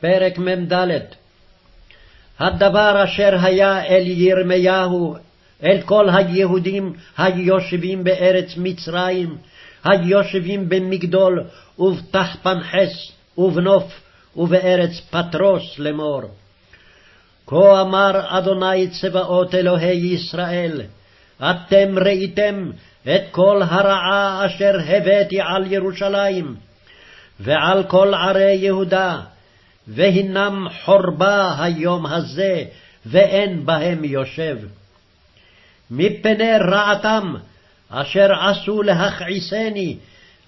פרק מ"ד הדבר אשר היה אל ירמיהו, אל כל היהודים היושבים בארץ מצרים, היושבים במגדול ובתחפנחס ובנוף ובארץ פטרוס לאמור. כה אמר אדוני צבאות אלוהי ישראל, אתם ראיתם את כל הרעה אשר הבאתי על ירושלים, ועל כל ערי יהודה, והנם חורבה היום הזה, ואין בהם יושב. מפני רעתם, אשר עשו להכעיסני,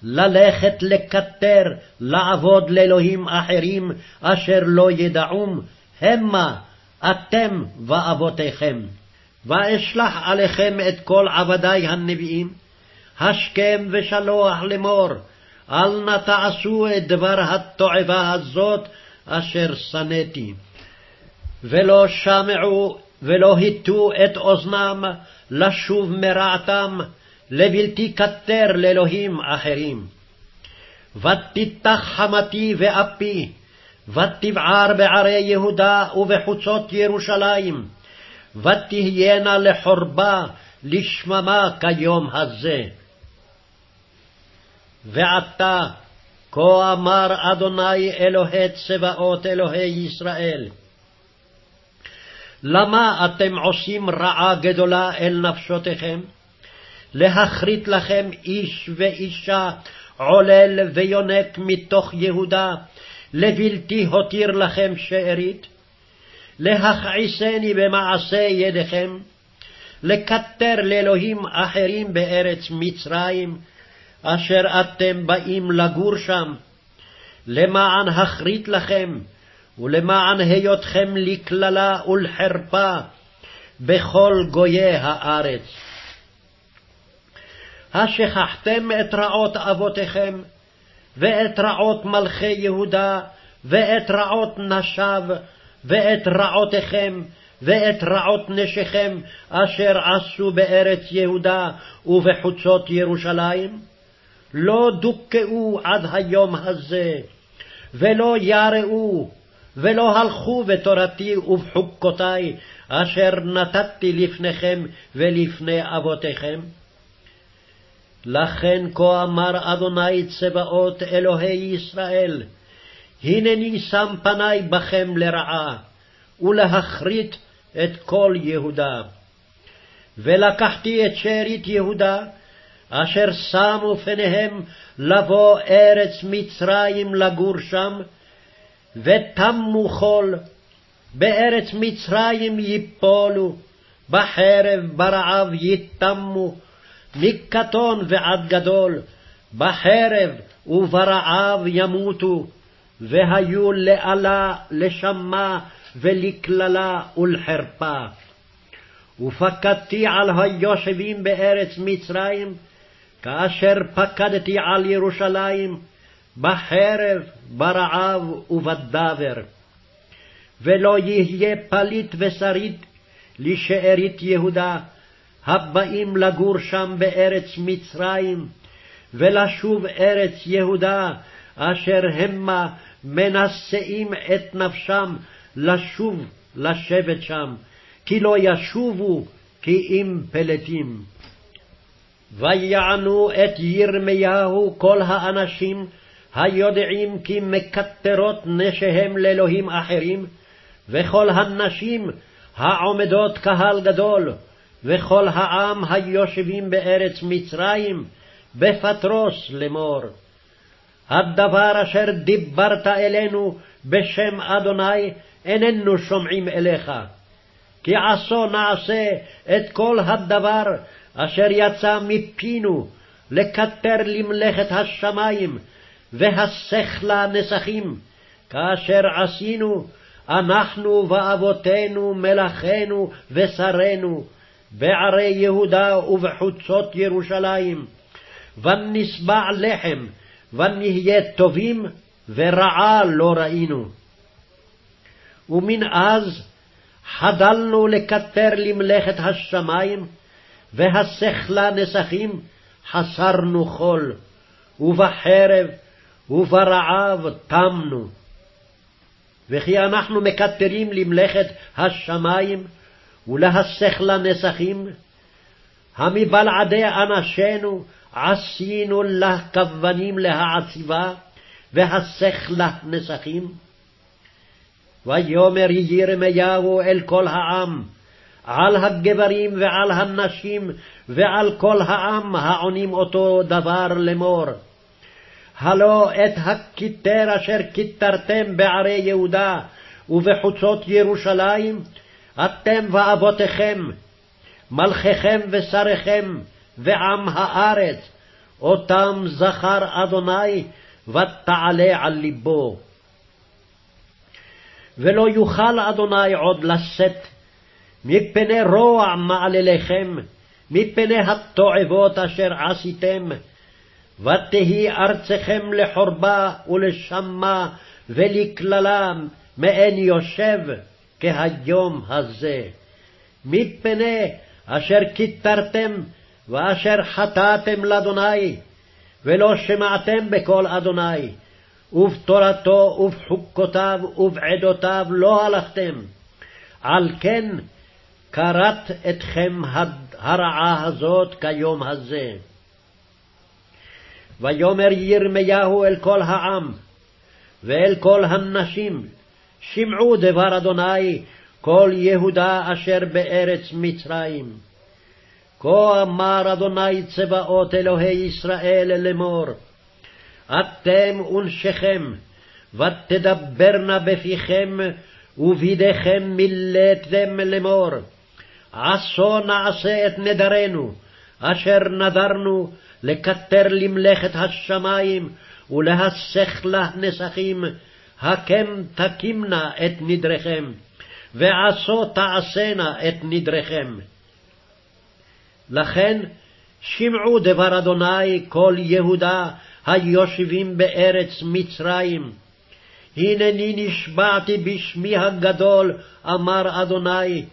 ללכת לקטר, לעבוד לאלוהים אחרים, אשר לא ידעום, המה אתם ואבותיכם. ואשלח עליכם את כל עבדי הנביאים, השכם ושלוח לאמור, אל נא תעשו את דבר התועבה הזאת אשר שנאתי. ולא שמעו ולא הטו את אוזנם לשוב מרעתם, לבלתי כתר לאלוהים אחרים. ותיתח חמתי ואפי, ותבער בערי יהודה ובחוצות ירושלים, ותהיינה לחורבה לשממה כיום הזה. ועתה, כה אמר אדוני אלוהי צבאות אלוהי ישראל, למה אתם עושים רעה גדולה אל נפשותיכם? להכרית לכם איש ואישה, עולל ויונק מתוך יהודה, לבלתי הותיר לכם שארית? להכעיסני במעשה ידיכם? לקטר לאלוהים אחרים בארץ מצרים, אשר אתם באים לגור שם, למען הכרית לכם, ולמען היותכם לקללה ולחרפה בכל גויי הארץ. השכחתם את רעות אבותיכם, ואת רעות מלכי יהודה, ואת רעות נשיו, ואת רעותיכם, ואת רעות נשיכם, אשר עשו בארץ יהודה ובחוצות ירושלים? לא דוכאו עד היום הזה, ולא יראו, ולא הלכו בתורתי ובחוקותי, אשר נתתי לפניכם ולפני אבותיכם? לכן כה אמר אדוני צבאות אלוהי ישראל, הנני שם פני בכם לרעה, ולהכרית את כל יהודה. ולקחתי את שארית יהודה, אשר שמו פניהם לבוא ארץ מצרים לגור שם, ותמו חול, בארץ מצרים יפולו, בחרב ברעב יתמו, מקטון ועד גדול, בחרב וברעב ימותו, והיו לאלה, לשמה ולקללה ולחרפה. ופקדתי על היושבים בארץ מצרים, כאשר פקדתי על ירושלים, בחרב, ברעב ובדבר. ולא יהיה פליט ושריד לשארית יהודה, הבאים לגור שם בארץ מצרים, ולשוב ארץ יהודה, אשר המה מנשאים את נפשם לשוב לשבת שם, כי לא ישובו כי אם פלטים. ויענו את ירמיהו כל האנשים היודעים כי מקטרות נשיהם לאלוהים אחרים, וכל הנשים העומדות קהל גדול, וכל העם היושבים בארץ מצרים, בפטרוס לאמור. הדבר אשר דיברת אלינו בשם אדוני, איננו שומעים אליך. כי עשו נעשה את כל הדבר אשר יצא מפינו, לקטר למלאכת השמים, והסכלה נסכים, כאשר עשינו, אנחנו ואבותינו, מלאכינו ושרינו, בערי יהודה ובחוצות ירושלים, ונשבע לחם, ונהיה טובים, ורעה לא ראינו. ומן אז חדלנו לקטר למלאכת השמים, והשכלה נסכים חסרנו חול, ובחרב וברעב תמנו. וכי אנחנו מקטרים למלאכת השמים ולהסך לנסכים? המבלעדי אנשינו עשינו לה כוונים להעציבה, והסך נסכים? ויאמר ירמיהו אל כל העם, על הגברים ועל הנשים ועל כל העם העונים אותו דבר לאמור. הלא את הכיתר אשר כיתרתם בערי יהודה ובחוצות ירושלים, אתם ואבותיכם, מלכיכם ושריכם, ועם הארץ, אותם זכר אדוני, ותעלה על לבו. ולא יוכל אדוני עוד לשאת מפני רוע מעלליכם, מפני התועבות אשר עשיתם, ותהי ארצכם לחורבה ולשמה ולקללה מעין יושב כהיום הזה. מפני אשר כיתרתם ואשר חטאתם לאדוני, ולא שמעתם בקול אדוני, ובתורתו ובחוקותיו ובעדותיו לא הלכתם. על כן כרת אתכם הרעה הזאת כיום הזה. ויאמר ירמיהו אל כל העם, ואל כל הנשים, שמעו דבר אדוני, כל יהודה אשר בארץ מצרים. כה אמר אדוני צבאות אלוהי ישראל לאמור, אתם ונשיכם, ותדברנה בפיכם, ובידיכם מילאתם לאמור, עשו נעשה את נדרנו, אשר נדרנו לקטר למלאכת השמים, ולהסך לה נסכים, הקם תקימנה את נדריכם, ועשו תעשנה את נדריכם. לכן שמעו דבר אדוני כל יהודה היושבים בארץ מצרים. הנני נשבעתי בשמי הגדול, אמר אדוני,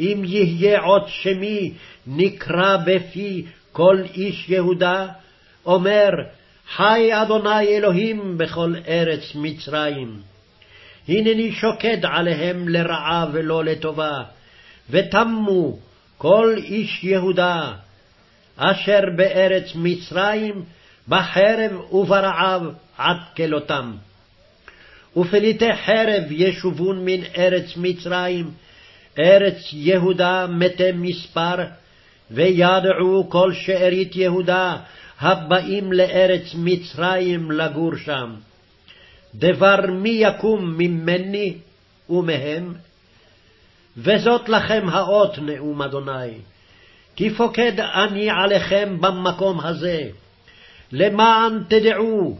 אם יהיה עוד שמי נקרא בפי כל איש יהודה, אומר, חי אדוני אלוהים בכל ארץ מצרים. הנני שוקד עליהם לרעה ולא לטובה, ותמו כל איש יהודה, אשר בארץ מצרים, בחרב וברעב עד כלותם. ופליטי חרב ישובון מן ארץ מצרים, ארץ יהודה מתי מספר, וידעו כל שארית יהודה הבאים לארץ מצרים לגור שם. דבר מי יקום ממני ומהם? וזאת לכם האות נאום אדוני. כי פוקד אני עליכם במקום הזה, למען תדעו,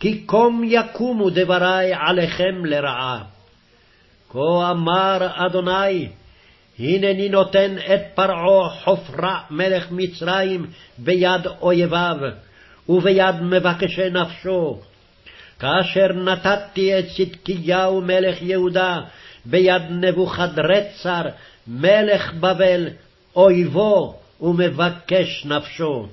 כי קום יקומו דברי עליכם לרעה. כה אמר אדוני, הנני נותן את פרעה חופרה מלך מצרים ביד אויביו, וביד מבקשי נפשו. כאשר נתתי את צדקיהו מלך יהודה ביד נבוכדרצר מלך בבל, אויבו ומבקש נפשו.